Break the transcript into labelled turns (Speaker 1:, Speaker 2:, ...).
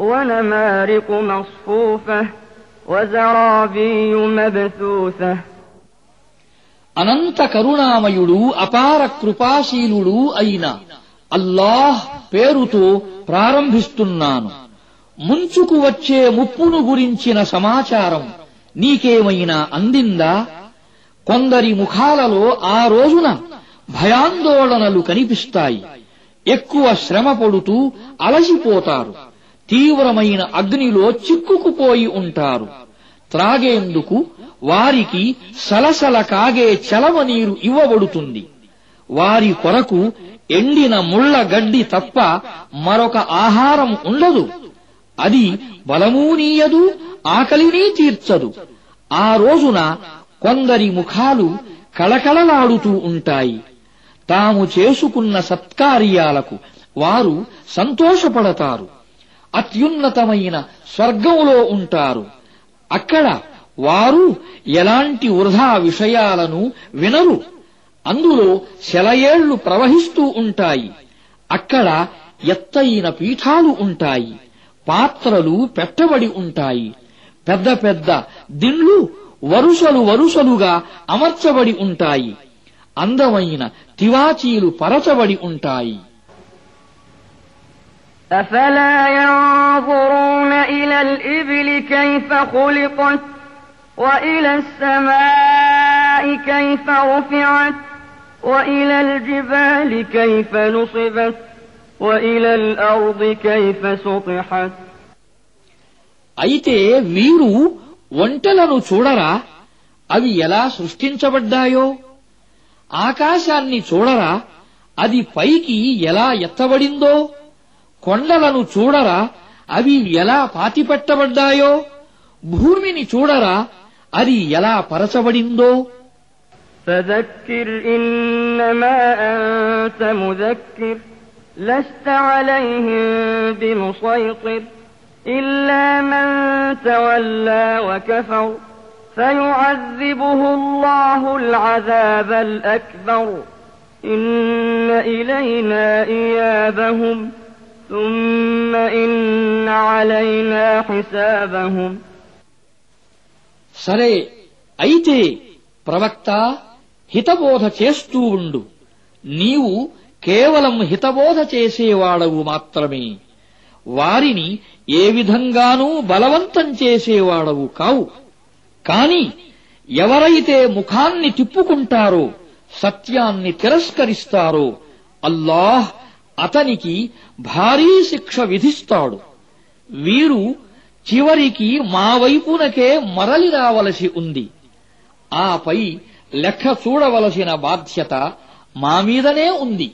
Speaker 1: ونمارق مصفوفة وزرابي مبثوثة
Speaker 2: అనంత కరుణామయుడు అపార కృపాశీలుడు అయిన అల్లాహ్ పేరుతో ప్రారంభిస్తున్నాను ముంచుకు వచ్చే ముప్పును గురించిన సమాచారం నీకేమైనా అందిందా కొందరి ముఖాలలో ఆ రోజున భయాందోళనలు కనిపిస్తాయి ఎక్కువ శ్రమ పడుతూ అలసిపోతారు తీవ్రమైన అగ్నిలో చిక్కుకుపోయి ఉంటారు. త్రాగేందుకు వారికి సలసల కాగే చలవ నీరు ఇవ్వబడుతుంది. వారి కొరకు ఎండిన ముళ్ళ గడ్డి తప్ప మరొక ఆహారం ఉండదు. అది బలమూనీయదు ఆకలినీ తీర్చదు. ఆ రోజున కొందరి ముఖాలు కళకళలాడుతూ ఉంటాయి. తాము చేసుకున్న సత్కార్యాలకు వారు సంతోషపడతారు. అత్యున్నతమైన స్వర్గంలో ఉంటారు. అక్కడ వారు ఎలాంటి వృధా విషయాలను వినరు. అందులో శలయేళ్ళు ప్రవహిస్తూ ఉంటాయి. అక్కడ ఎత్తైన పీఠాలు ఉంటాయి. పాత్రలు పెట్టబడి ఉంటాయి. పెద్ద పెద్ద దిండ్లు వరుసలు వరుసలుగా అమర్చబడి ఉంటాయి. అందమైన తివాచీలు పరచబడి ఉంటాయి.
Speaker 1: أفلا ينظرون إلى الإبل كيف خلقت وإلى السماء كيف رفعت وإلى الجبال كيف نصبت وإلى الأرض كيف سطحت
Speaker 2: అయితే వీరు ఒంటెలను చూడరా అవి ఎలా సృష్టించబడ్డాయో ఆకాశాన్ని చూడరా అది పైకి ఎలా ఎత్తబడిందో కొండలను చూడరా అవి ఎలా పాతిపెట్టబడ్డాయో భూమిని చూడరా అది ఎలా పరచబడిందో
Speaker 1: فذكر إنما أنت مذكر لست عليهم بمسيطر إلا من تولى وكفر فيعذبه الله العذاب الأكبر إن إلينا إيابهم ثم إن علينا حسابهم
Speaker 2: సరే అయితే ప్రవక్త హితబోధ చేస్తూ ఉండు నీవు కేవలం హితబోధ చేసేవాడవు మాత్రమే వారిని ఏ విధంగానూ బలవంతం చేసేవాడవు కావు కాని ఎవరైతే ముఖాన్ని తిప్పుకుంటారో సత్యాన్ని తిరస్కరిస్తారో అల్లాహ్ అతనికి భారీ శిక్ష విధిస్తాడు. వీరు చివరికి మా వైపునకే మరలి రావలసి ఉంది. ఆపై లెక్క చూడవలసిన బాధ్యత మా మీదనే ఉంది.